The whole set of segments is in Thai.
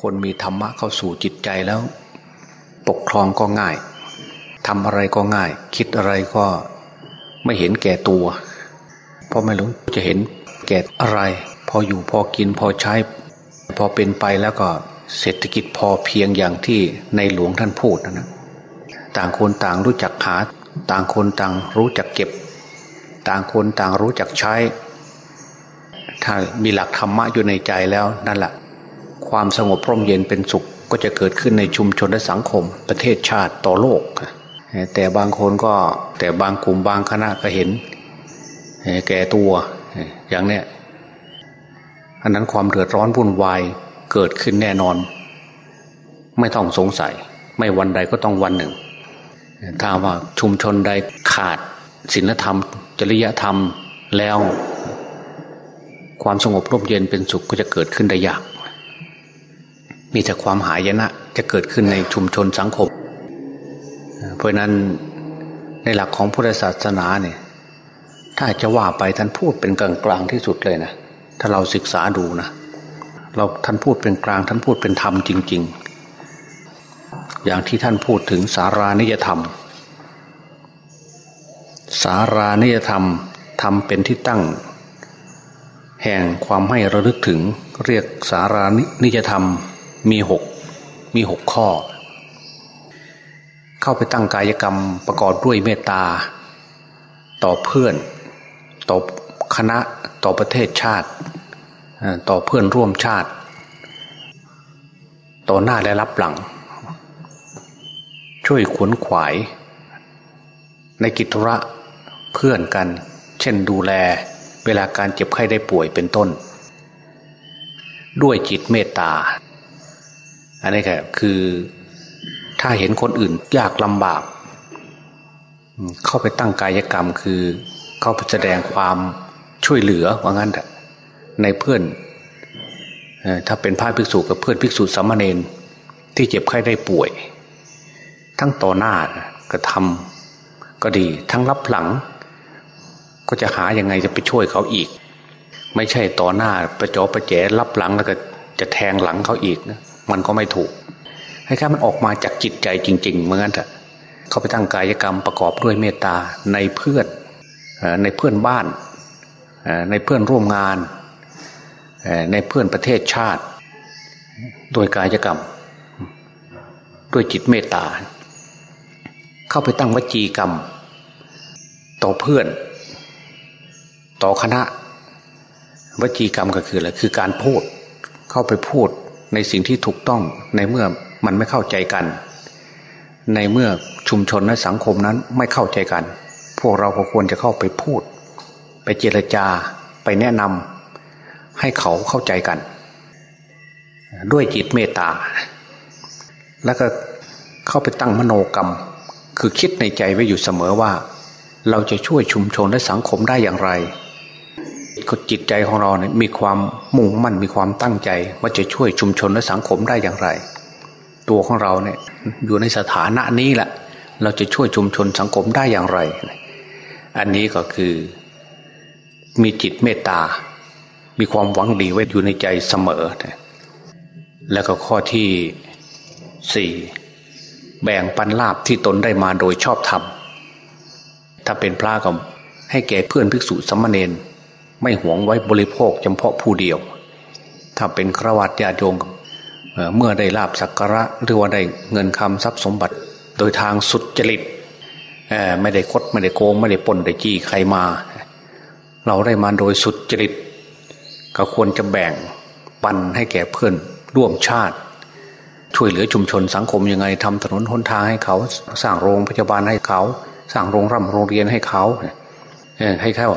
คนมีธรรมะเข้าสู่จิตใจแล้ว ปกครองก็ง่ายทำอะไรก็ง่าย คิดอะไรก็ไม่เห็นแก่ตัว เพราะไม่รู้จะเห็นแก่อะไร พออยู่พอกินพอใช้ พอเป็นไปแล้วก็เศรษฐกิจพอเพียงอย่างที่ในหลวงท่านพูดนะนะต่างคนต่างรู้จักหา ต่างคนต่างรู้จักเก็บ ต่างคนต่างรู้จักใช้ ถ้ามีหลักธรรมะอยู่ในใจแล้วนั่นแหละ ความสงบร่มเย็นเป็นสุขก็จะเกิดขึ้นในชุมชนและสังคม ประเทศชาติต่อโลก แต่บางคนก็แต่บางกลุ่มบางคณะก็เห็น แก่ตัวอย่างเนี้ยอันนั้นความเดือดร้อนวุ่นวายเกิดขึ้นแน่นอน ไม่ต้องสงสัย ไม่วันใดก็ต้องวันหนึ่ง ถ้าว่าชุมชนใดขาดศีลธรรม จริยธรรมแล้ว ความสงบร่มเย็นเป็นสุขก็จะเกิดขึ้นได้ยาก มีแต่ความหายนะจะเกิดขึ้นในชุมชนสังคม เพราะนั้นในหลักของพุทธศาสนาเนี่ย ถ้าจะว่าไปท่านพูดเป็นกลางกลางที่สุดเลยนะถ้าเราศึกษาดูนะเราท่านพูดเป็นกลาง ท่านพูดเป็นธรรมจริง ๆ อย่างที่ท่านพูดถึงสารานิยธรรม สารานิยธรรมทำเป็นที่ตั้ง แห่งความให้ระลึกถึงเรียกสารานิยธรรม มีหกมีหกข้อ เข้าไปตั้งกายกรรมประกอบด้วยเมตตา ต่อเพื่อน ต่อคณะต่อประเทศชาติ ต่อเพื่อนร่วมชาติ ต่อหน้าและรับหลัง ช่วยขวนขวาย ในกิจธุระเพื่อนกัน เช่นดูแลเวลาการเจ็บไข้ได้ป่วยเป็นต้น ด้วยจิตเมตตา อันนี้ก็คือถ้าเห็นคนอื่นยากลำบาก เข้าไปตั้งกายกรรมคือ เข้าไปแสดงความช่วยเหลือว่างั้นในเพื่อนถ้าเป็นพระภิกษุกับเพื่อนภิกษุสามเณรที่เจ็บไข้ได้ป่วย ทั้งต่อหน้ากระทำก็ดี ทั้งรับหลัง ก็จะหายังไงจะไปช่วยเขาอีก ไม่ใช่ต่อหน้าประจอประแจรับหลังแล้วก็จะแทงหลังเขาอีกนะ มันก็ไม่ถูกให้ค่มันออกมาจากจิตใจจริงๆเหมือนกันเถอะเขาไปตั้งกายกรรมประกอบด้วยเมตตาในเพื่อนในเพื่อนบ้านในเพื่อนร่วมงาน ในเพื่อนประเทศชาติ โดยกายกรรม ด้วยจิตเมตตา เข้าไปตั้งวจีกรรม ต่อเพื่อน ต่อคณะ วจีกรรมก็คืออะไรคือการพูด เข้าไปพูด ในสิ่งที่ถูกต้องในเมื่อมันไม่เข้าใจกัน ในเมื่อชุมชนและสังคมนั้นไม่เข้าใจกัน พวกเราก็ควรจะเข้าไปพูด ไปเจรจาไปแนะนำให้เขาเข้าใจกัน ด้วยจิตเมตตา แล้วก็เข้าไปตั้งมโนกรรม คือคิดในใจไว้อยู่เสมอว่า เราจะช่วยชุมชนและสังคมได้อย่างไร จิตใจของเราเนี่ยมีความมุ่งมั่นมีความตั้งใจ ว่าจะช่วยชุมชนและสังคมได้อย่างไร ตัวของเราเนี่ยอยู่ในสถานะนี้แหละ เราจะช่วยชุมชนสังคมได้อย่างไร อันนี้ก็คือมีจิตเมตตา มีความหวังดีไว้อยู่ในใจเสมอ แล้วก็ข้อที่สี่แบ่งปันลาบที่ตนได้มาโดยชอบธรรม ถ้าเป็นพระก็ให้แก่เพื่อนภิกษุสัมมาเนน ไม่หวงไว้บริโภคเฉพาะผู้เดียว ถ้าเป็นครวัตญาโยมเมื่อได้ลาบสักการะหรือว่าได้เงินคำทรัพย์สมบัติโดยทางสุดจริตไม่ได้คดไม่ได้โกงไม่ได้ปนได้จี้ใครมา เราได้มาโดยสุดจริต ก็ควรจะแบ่งปันให้แก่เพื่อนร่วมชาติ ช่วยเหลือชุมชนสังคมยังไงทำถนนหนทางให้เขา สร้างโรงพยาบาลให้เขา สร้างโรงร่ำโรงเรียนให้เขาให้เขา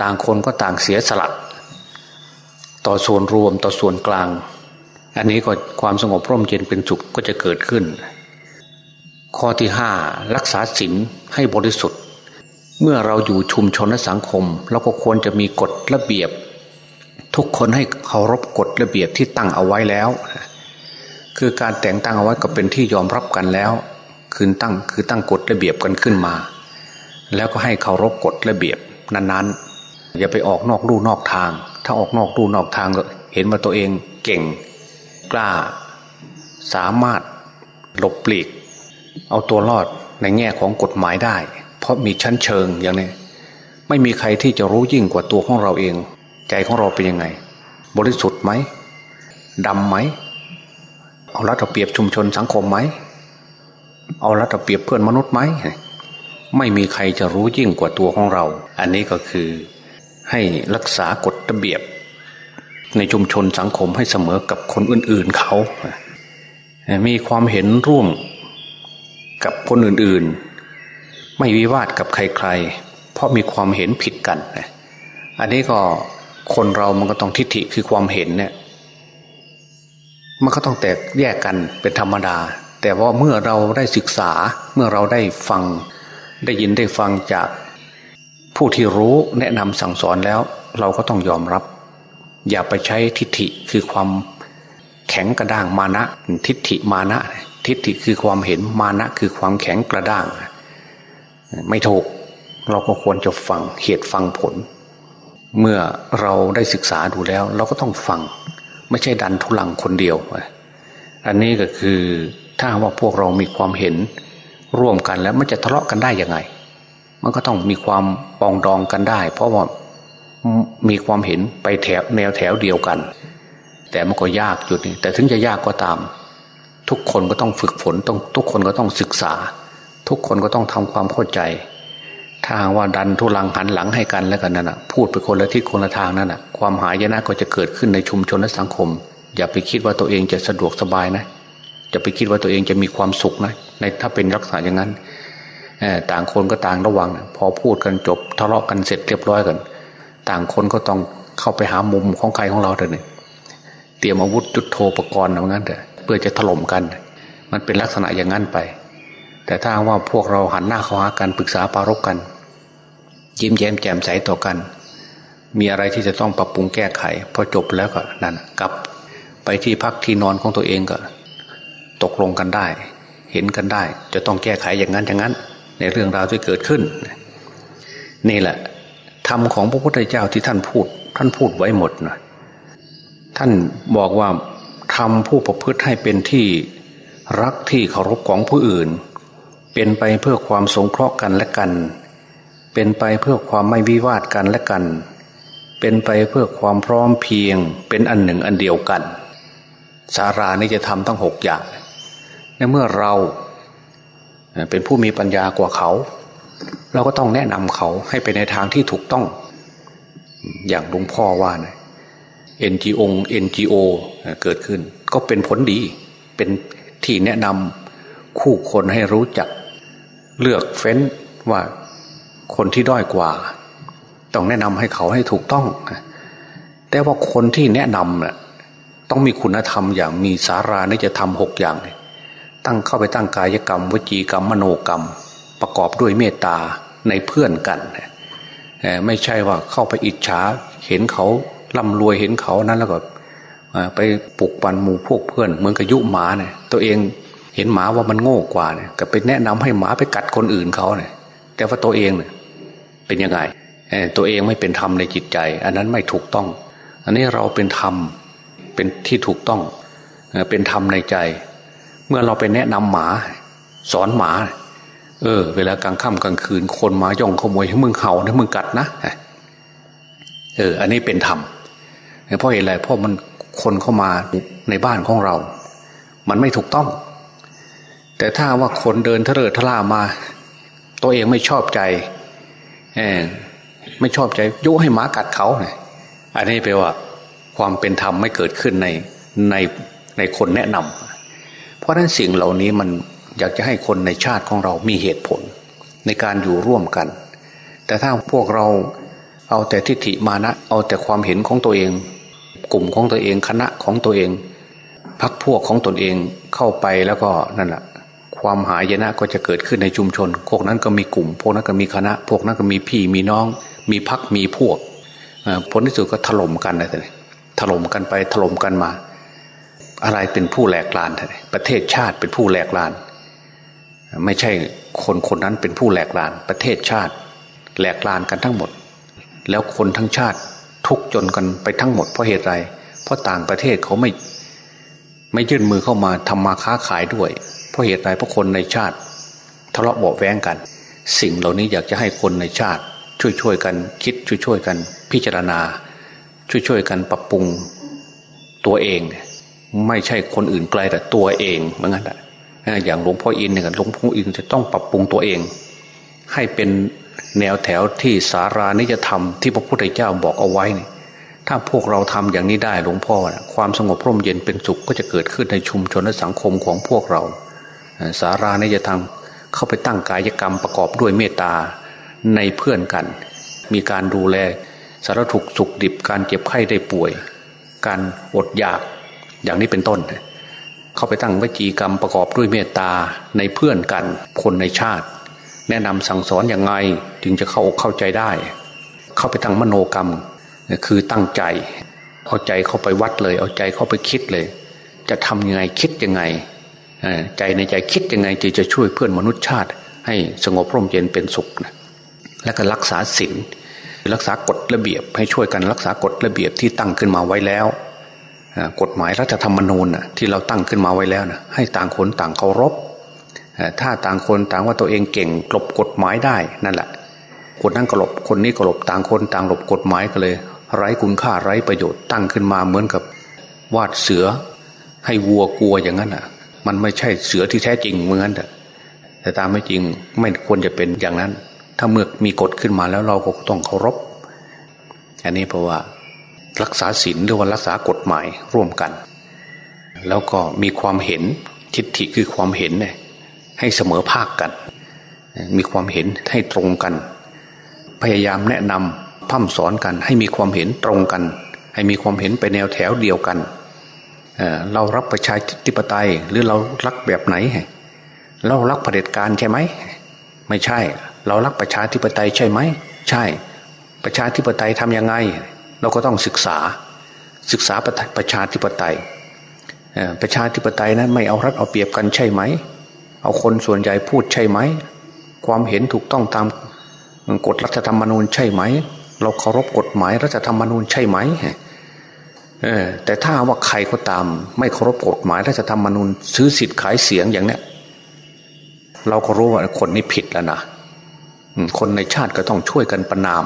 ต่างคนก็ต่างเสียสละ ต่อส่วนรวมต่อส่วนกลาง อันนี้ก็ความสงบร่มเย็นเป็นสุขก็จะเกิดขึ้น ข้อที่ห้ารักษาศีลให้บริสุทธิ์ เมื่อเราอยู่ชุมชนและสังคมเราก็ควรจะมีกฎระเบียบ ทุกคนให้เคารพกฎระเบียบที่ตั้งเอาไว้แล้ว คือการแต่งตั้งเอาไว้ก็เป็นที่ยอมรับกันแล้ว คือตั้งคือตั้งกฎระเบียบกันขึ้นมา แล้วก็ให้เคารพกฎระเบียบนั้นๆ อย่าไปออกนอกลู่นอกทาง ถ้าออกนอกลู่นอกทางก็เห็นว่าตัวเองเก่งกล้า สามารถหลบปลีก เอาตัวรอดในแง่ของกฎหมายได้ เพราะมีชั้นเชิงอย่างนี้ไม่มีใครที่จะรู้ยิ่งกว่าตัวของเราเอง ใจของเราเป็นยังไง บริสุทธิ์ไหมดำไหมเอารัฐเปรียบชุมชนสังคมไหมเอารัฐเปรียบเพื่อนมนุษย์ไหมไม่มีใครจะรู้ยิ่งกว่าตัวของเรา อันนี้ก็คือ ให้รักษากฎระเบียบ ในชุมชนสังคมให้เสมอกับคนอื่นๆเขา มีความเห็นร่วมกับคนอื่นๆ ไม่วิวาทกับใครๆ เพราะมีความเห็นผิดกัน อันนี้ก็คนเรามันก็ต้องทิฏฐิคือความเห็นเนี่ยมันก็ต้องแตกแยกกันเป็นธรรมดา แต่ว่าเมื่อเราได้ศึกษาเมื่อเราได้ฟังได้ยินได้ฟังจาก ผู้ที่รู้แนะนำสั่งสอนแล้ว เราก็ต้องยอมรับ อย่าไปใช้ทิฏฐิคือความแข็งกระด้างมานะทิฏฐิมานะ ทิฏฐิคือความเห็นมานะคือความแข็งกระด้าง ไม่ถูกเราก็ควรจะฟังเหตุฟังผล เมื่อเราได้ศึกษาดูแล้ว เราก็ต้องฟัง ไม่ใช่ดันทุลังคนเดียว อันนี้ก็คือถ้าว่าพวกเรามีความเห็นร่วมกันแล้วมันจะทะเลาะกันได้ยังไง มันก็ต้องมีความปองดองกันได้ เพราะว่ามีความเห็นไปแถวแนวแถวเดียวกัน แต่มันก็ยากจุดนี้แต่ถึงจะยากก็ตาม ทุกคนก็ต้องฝึกฝนต้องทุกคนก็ต้องศึกษา ทุกคนก็ต้องทำความเข้าใจ ถ้าว่าดันทุลังหันหลังให้กันแล้วกันนั่นนะพูดไปคนละทิศคนละทางนั่นนะความหายนะก็จะเกิดขึ้นในชุมชนและสังคม อย่าไปคิดว่าตัวเองจะสะดวกสบายนะจะไปคิดว่าตัวเองจะมีความสุขนะในถ้าเป็นลักษณะอย่างนั้น ต่างคนก็ต่างระวังพอพูดกันจบทะเลาะกันเสร็จเรียบร้อยกัน ต่างคนก็ต้องเข้าไปหามุมของใครของเราเถอะเนี่ยเตรียมอาวุธจุดโทปกรณ์เอางั้นเถอะเพื่อจะถล่มกัน มันเป็นลักษณะอย่างนั้นไป แต่ถ้าว่าพวกเราหันหน้าเข้าหากันปรึกษาปารกกัน ยิ้มแย้มแจ่มใสต่อกัน มีอะไรที่จะต้องปรับปรุงแก้ไข พอจบแล้วก็นั่นกลับไปที่พักที่นอนของตัวเองก็ ตกลงกันได้ เห็นกันได้ จะต้องแก้ไขอย่างนั้นอย่างนั้น ในเรื่องราวที่เกิดขึ้น นี่แหละธรรมของพระพุทธเจ้าที่ท่านพูด ท่านพูดไว้หมดนะท่านบอกว่าทำผู้ประพฤติให้เป็นที่รักที่เคารพของผู้อื่น เป็นไปเพื่อความสงเคราะห์กันและกัน เป็นไปเพื่อความไม่วิวาทกันและกัน เป็นไปเพื่อความพร้อมเพียง เป็นอันหนึ่งอันเดียวกัน สารานี้จะทำตั้งหกอย่างในเมื่อเรา เป็นผู้มีปัญญากว่าเขา เราก็ต้องแนะนำเขาให้ไปในทางที่ถูกต้อง อย่างหลวงพ่อว่านะ NGO NGO เกิดขึ้น ก็เป็นผลดี เป็นที่แนะนำคู่คนให้รู้จัก เลือกเฟ้นว่าคนที่ด้อยกว่า ต้องแนะนำให้เขาให้ถูกต้อง แต่ว่าคนที่แนะนำน่ะต้องมีคุณธรรมอย่างมีสารานี่จะทำหกอย่างเตั้งเข้าไปตั้งกายกรรมวจีกรรมมโนกรรม ประกอบด้วยเมตตาในเพื่อนกันไม่ใช่ว่าเข้าไปอิจฉาเห็นเขาร่ำรวยเห็นเขานั้นแล้วก็ไปปลุกปั่นหมู่พวกเพื่อนเหมือนกับยุหมาเนี่ยตัวเองเห็นหมาว่ามันโง่กว่าเนี่ยก็ไปแนะนำให้หมาไปกัดคนอื่นเขาเนี่ยแต่ว่าตัวเองเนี่ยเป็นยังไงตัวเองไม่เป็นธรรมในจิตใจ อันนั้นไม่ถูกต้อง อันนี้เราเป็นธรรมเป็นที่ถูกต้องเป็นธรรมในใจ มื่อเราไปแนะนำหมา สอนหมา เออ เวลากลางค่ำกลางคืน คนมาย่องขโมยให้มึงเห่าให้มึงกัดนะเออ อันนี้เป็นธรรมเพราะเหตุไรเพราะมันคนเข้ามาในบ้านของเรา มันไม่ถูกต้อง แต่ถ้าว่าคนเดินเทะเลทล่ามา ตัวเองไม่ชอบใจเออไม่ชอบใจยุให้หมากัดเขาเนี่ยอันนี้แปลว่า ความเป็นธรรมไม่เกิดขึ้นในในในคนแนะนำ เพราะฉะนั้นสิ่งเหล่านี้มันอยากจะให้คนในชาติของเรามีเหตุผลในการอยู่ร่วมกัน แต่ถ้าพวกเราเอาแต่ทิฏฐิมานะ เอาแต่ความเห็นของตัวเอง กลุ่มของตัวเองคณะของตัวเองพักพวกของตนเองเข้าไปแล้วก็นั่นแหละความหายนะก็จะเกิดขึ้นในชุมชน พวกนั้นก็มีกลุ่ม พวกนั้นก็มีคณะ พวกนั้นก็มีพี่มีน้อง มีพักมีพวกผลที่สุดก็ถล่มกันเลยถล่มกันไปถล่มกันมา อะไรเป็นผู้แหลกลาน ประเทศชาติเป็นผู้แหลกลาน ไม่ใช่คนคนนั้นเป็นผู้แหลกลาน ประเทศชาติ แหลกลานกันทั้งหมด แล้วคนทั้งชาติทุกจนกันไปทั้งหมดเพราะเหตุไร เพราะต่างประเทศเขาไม่ ไม่ยื่นมือเข้ามาทำมาค้าขายด้วย เพราะเหตุใดเพราะคนในชาติทะเลาะเบาแวงกัน สิ่งเหล่านี้อยากจะให้คนในชาติ ช่วยๆกันคิดช่วยๆกันพิจารณา ช่วยๆกันปรับปรุงตัวเอง ไม่ใช่คนอื่นไกลแต่ตัวเองเหมือนกันอย่างหลวงพ่ออินเนี่ยหลวงพ่ออินจะต้องปรับปรุงตัวเอง ให้เป็นแนวแถวที่สารานิยธรรมที่พระพุทธเจ้าบอกเอาไว้นี่ถ้าพวกเราทำอย่างนี้ได้หลวงพ่อความสงบร่มเย็นเป็นสุขก็จะเกิดขึ้นในชุมชนและสังคมของพวกเรา สารานิยธรรมเข้าไปตั้งกายกรรมประกอบด้วยเมตตาในเพื่อนกัน มีการดูแลสารถุกสุขดิบการเจ็บไข้ได้ป่วย การอดอยาก อย่างนี้เป็นต้น เข้าไปตั้งวจีกรรมประกอบด้วยเมตตาในเพื่อนกันคนในชาติ แนะนำสั่งสอนอย่างไงจึงจะเข้าอกเข้าใจได้ เข้าไปตั้งมโนกรรมคือตั้งใจเอาใจเข้าไปวัดเลย เอาใจเข้าไปคิดเลย จะทำยังไงคิดยังไงใจในใจคิดยังไงจึงจะช่วยเพื่อนมนุษยชาติ ให้สงบร่มเย็นเป็นสุขนะและก็รักษาศีลรักษากฎระเบียบให้ช่วยกันรักษากฎระเบียบที่ตั้งขึ้นมาไว้แล้ว กฎหมายรัฐธรรมนูญที่เราตั้งขึ้นมาไว้แล้วนะให้ต่างคนต่างเคารพถ้าต่างคนต่างว่าตัวเองเก่งกลบกฎหมายได้นั่นแหละคนนั้นกลบคนนี้กลบต่างคนต่างหลบกฎหมายก็เลย ไร้คุณค่าไร้ประโยชน์ตั้งขึ้นมาเหมือนกับวาดเสือให้วัวกลัวอย่างนั้นอะ มันไม่ใช่เสือที่แท้จริงเหมือนกันแต่ตามไม่จริงไม่ควรจะเป็นอย่างนั้น ถ้าเมื่อมีกฎขึ้นมาแล้วเราก็ต้องเคารพ อันนี้เพราะว่า รักษาศีลหรือว่ารักษากฎหมายร่วมกัน แล้วก็มีความเห็นทิฏฐิคือความเห็นเนี่ยให้เสมอภาคกัน มีความเห็นให้ตรงกัน พยายามแนะนำพัฒสอนกันให้มีความเห็นตรงกัน ให้มีความเห็นไปแนวแถวเดียวกันเเรารับประชาธิปไตยหรือเรารักแบบไหน เรารักเผด็จการใช่ไหมไม่ใช่ เรารักประชาธิปไตยใช่ไหมใช่ ประชาธิปไตยทำยังไง เราก็ต้องศึกษาศึกษาประชาธิปไตยประชาธิปไตยนั้นไม่เอารัดเอาเปรียบกันใช่ไหม เอาคนส่วนใหญ่พูดใช่ไหม ความเห็นถูกต้องตามกฎรัฐธรรมนูญใช่ไหม เราเคารพกฎหมายรัฐธรรมนูญใช่ไหมเออแต่ถ้าว่าใครก็ตาม ไม่เคารพกฎหมายรัฐธรรมนูญซื้อสิทธิ์ขายเสียงอย่างเนี้ยเราก็รู้ว่าคนนี้ผิดแล้วนะคนในชาติก็ต้องช่วยกันประนาม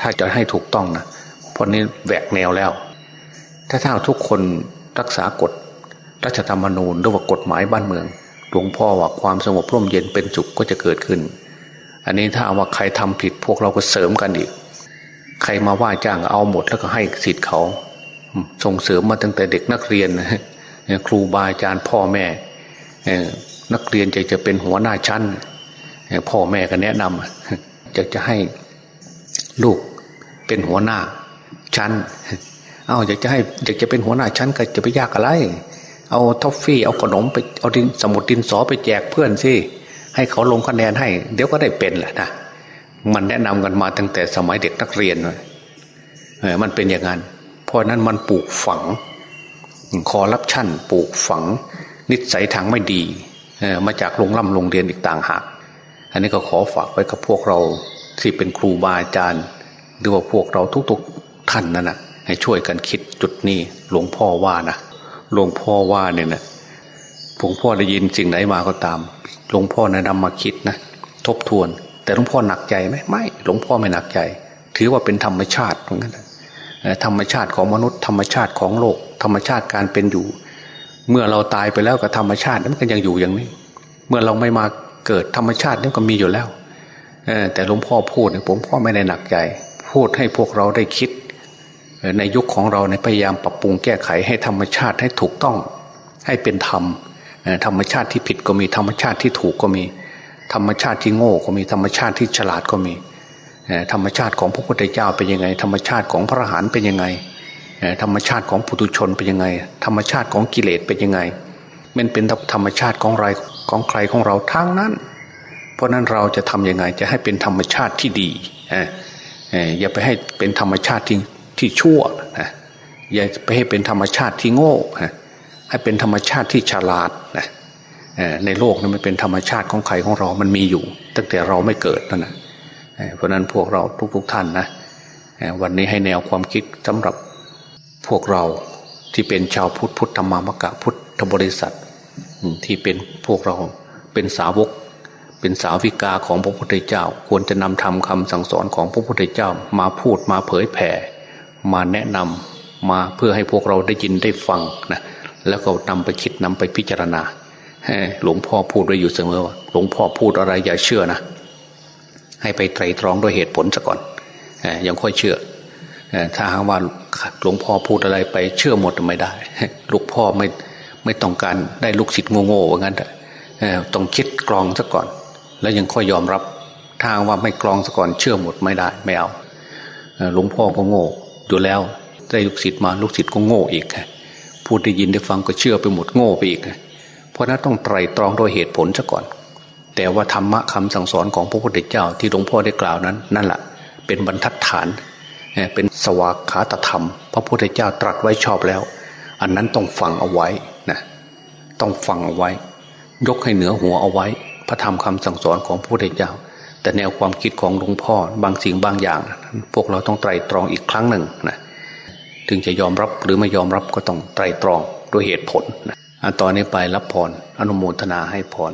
ถ้าจะให้ถูกต้องนะ เพราะนี้แหวกแนวแล้ว ถ้าถ้าทุกคนรักษากฎรัฐธรรมนูญหรือว่ากฎหมายบ้านเมืองหลวงพ่อว่าความสงบร่มเย็นเป็นสุขก็จะเกิดขึ้น อันนี้ถ้าว่าใครทำผิดพวกเราก็เสริมกันอีก ใครมาว่าจ้างเอาหมดแล้วก็ให้สิทธิ์เขา ส่งเสริมมาตั้งแต่เด็กนักเรียนครูบาอาจารย์พ่อแม่นักเรียนจะจะเป็นหัวหน้าชั้นพ่อแม่ก็แนะนำจะจะให้ลูกเป็นหัวหน้า ชั้น เอาอยากจะให้อยากจะเป็นหัวหน้าชั้นก็จะไปยากอะไร เอาท็อฟฟี่เอาขนมไปเอาดินสมุดดินสอไปแจกเพื่อนสิให้เขาลงคะแนนให้ เดี๋ยวก็ได้เป็นแหละนะมันแนะนำกันมาตั้งแต่สมัยเด็กนักเรียนเลยเออมันเป็นอย่างนั้น เพราะนั้นมันปลูกฝังคอร์รัปชันปลูกฝัง นิสัยทางไม่ดีเออมาจากโรงร่ำโรงเรียนอีกต่างหากอันนี้ก็ขอฝากไว้กับพวกเราที่เป็นครูบาอาจารย์ หรือว่าพวกเราทุกๆ ท่านนั่นนะให้ช่วยกันคิดจุดนี้หลวงพ่อว่านะหลวงพ่อว่าเนี่ยนะหลวงพ่อได้ยินสิ่งไหนมาก็ตาม หลวงพ่อนะนำมาคิดนะทบทวน แต่หลวงพ่อหนักใจไหมไม่ หลวงพ่อไม่หนักใจ ถือว่าเป็นธรรมชาติเหมือนกันธรรมชาติของมนุษย์ธรรมชาติของโลก ธรรมชาติการเป็นอยู่ เมื่อเราตายไปแล้วกับธรรมชาติมันก็ยังอยู่อย่างนี้ เมื่อเราไม่มาเกิดธรรมชาตินี่ก็มีอยู่แล้วแต่หลวงพ่อพูดผมพ่อไม่ได้หนักใจ พูดให้พวกเราได้คิด ในยุคของเราในพยายามปรับปรุงแก้ไขให้ธรรมชาติให้ถูกต้องให้เป็นธรรมธรรมชาติที่ผิดก็มีธรรมชาติที่ถูกก็มี ธรรมชาติที่โง่ก็มีธรรมชาติที่ฉลาดก็มี ธรรมชาติของพระพุทธเจ้าเป็นยังไง ธรรมชาติของพระอรหันต์เป็นยังไง ธรรมชาติของปุถุชนเป็นยังไง ธรรมชาติของกิเลสเป็นยังไง มันเป็นธรรมชาติของไรของใครของเราทั้งนั้น เพราะนั้นเราจะทํำยังไงจะให้เป็นธรรมชาติที่ดีอย่าไปให้เป็นธรรมชาติที่ ที่ชั่วอย่าไปให้เป็นธรรมชาติที่โง่ให้เป็นธรรมชาติที่ฉลาดนะในโลกนั้นมันเป็นธรรมชาติของใครของเรา มันมีอยู่ ตั้งแต่เราไม่เกิดนั่นนะเพราะนั้นพวกเราทุกๆทท่านนะวันนี้ให้แนวความคิดสำหรับพวกเราที่เป็นชาวพุทธพุทธธรรมมกะพุทธบริษัท ที่เป็นพวกเราเป็นสาวก เป็นสาวิกาของพระพุทธเจ้า ควรจะนำทำคำสั่งสอนของพระพุทธเจ้ามาพูดมาเผยแผ่ มาแนะนำมาเพื่อให้พวกเราได้ยินได้ฟังนะแล้วก็นำไปคิดนำไปพิจารณาหลวงพ่อพูดไว้อยู่เสมอว่าหลวงพ่อพูดอะไรอย่าเชื่อนะ ให้ไปไตรตรองด้วยเหตุผลซะก่อนยังค่อยเชื่อถ้าหากว่าหลวงพ่อพูดอะไรไปเชื่อหมดไม่ได้ ลูกพ่อไม่ไม่ต้องการได้ลูกศิษย์โง่ๆว่างั้นต้องคิดกรองซะก่อน แล้วยังค่อยยอมรับถ้าว่าไม่กรองซะก่อนเชื่อหมดไม่ได้ไม่เอาหลวงพ่อก็โง่ อยู่แล้วได้ลูกศิษย์มาลูกศิษย์ก็โง่อีกพูดได้ยินได้ฟังก็เชื่อไปหมดโง่ไปอีกเพราะนั้นต้องไตรตรองโดยเหตุผลซะก่อน แต่ว่าธรรมะคำสั่งสอนของพระพุทธเจ้าที่หลวงพ่อได้กล่าวนั้น นั่นแหละเป็นบรรทัดฐานเป็นสวากขาตธรรม พระพุทธเจ้าตรัสไว้ชอบแล้ว อันนั้นต้องฟังเอาไว้นะต้องฟังเอาไว้ ยกให้เหนือหัวเอาไว้ พระธรรมคำสั่งสอนของพระพุทธเจ้า แต่แนวความคิดของหลวงพ่อบางสิ่งบางอย่าง พวกเราต้องไตรตรองอีกครั้งหนึ่งนะถึงจะยอมรับหรือไม่ยอมรับก็ต้องไตรตรองด้วยเหตุผลนะตอนนี้ไปรับพรอนุโมทนาให้พร